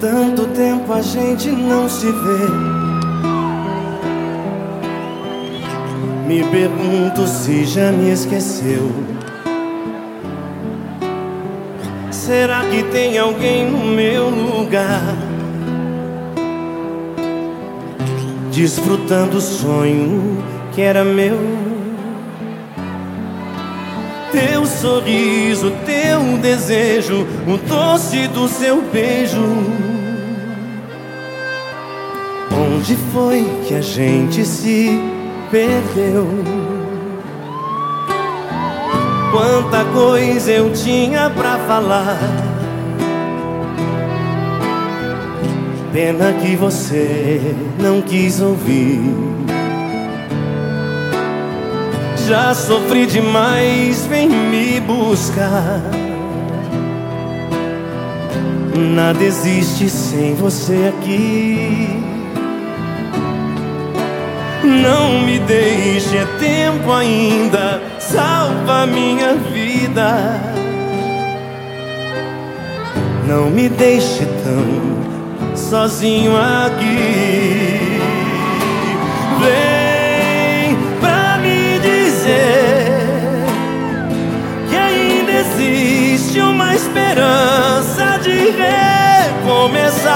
Tanto tempo a gente não se vê. Me pergunto se já me esqueceu. Será que tem alguém no meu lugar? Desfrutando o sonho que era meu. Teu sorriso, teu desejo, o doce do seu beijo. Onde foi que a gente se perdeu? Quanta coisa eu tinha pra falar. Pena que você não quis ouvir. Já sofri demais, vem me buscar. Nada existe sem você aqui. Não me deixe, é tempo ainda, salva minha vida. Não me deixe tão sozinho aqui. Existe uma esperança de recomeçar.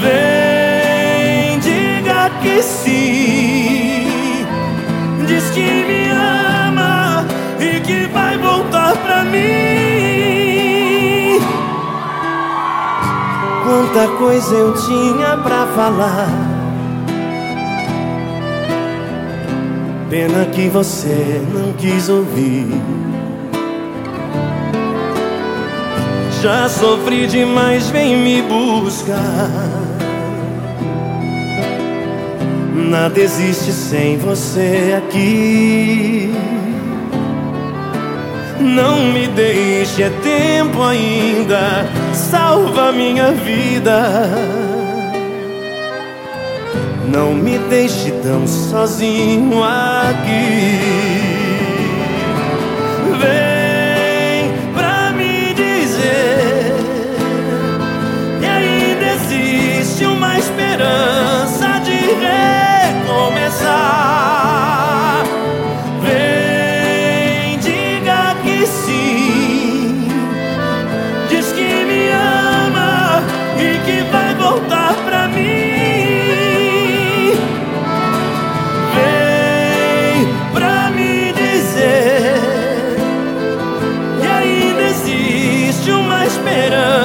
Vem, diga que sim. Diz que me ama e que vai voltar pra mim. Quanta coisa eu tinha pra falar. Pena que você não quis ouvir. Já sofri demais, vem me buscar. Nada existe sem você aqui. Não me deixe, é tempo ainda. Salva minha vida. Não me deixe tão sozinho aqui. Uma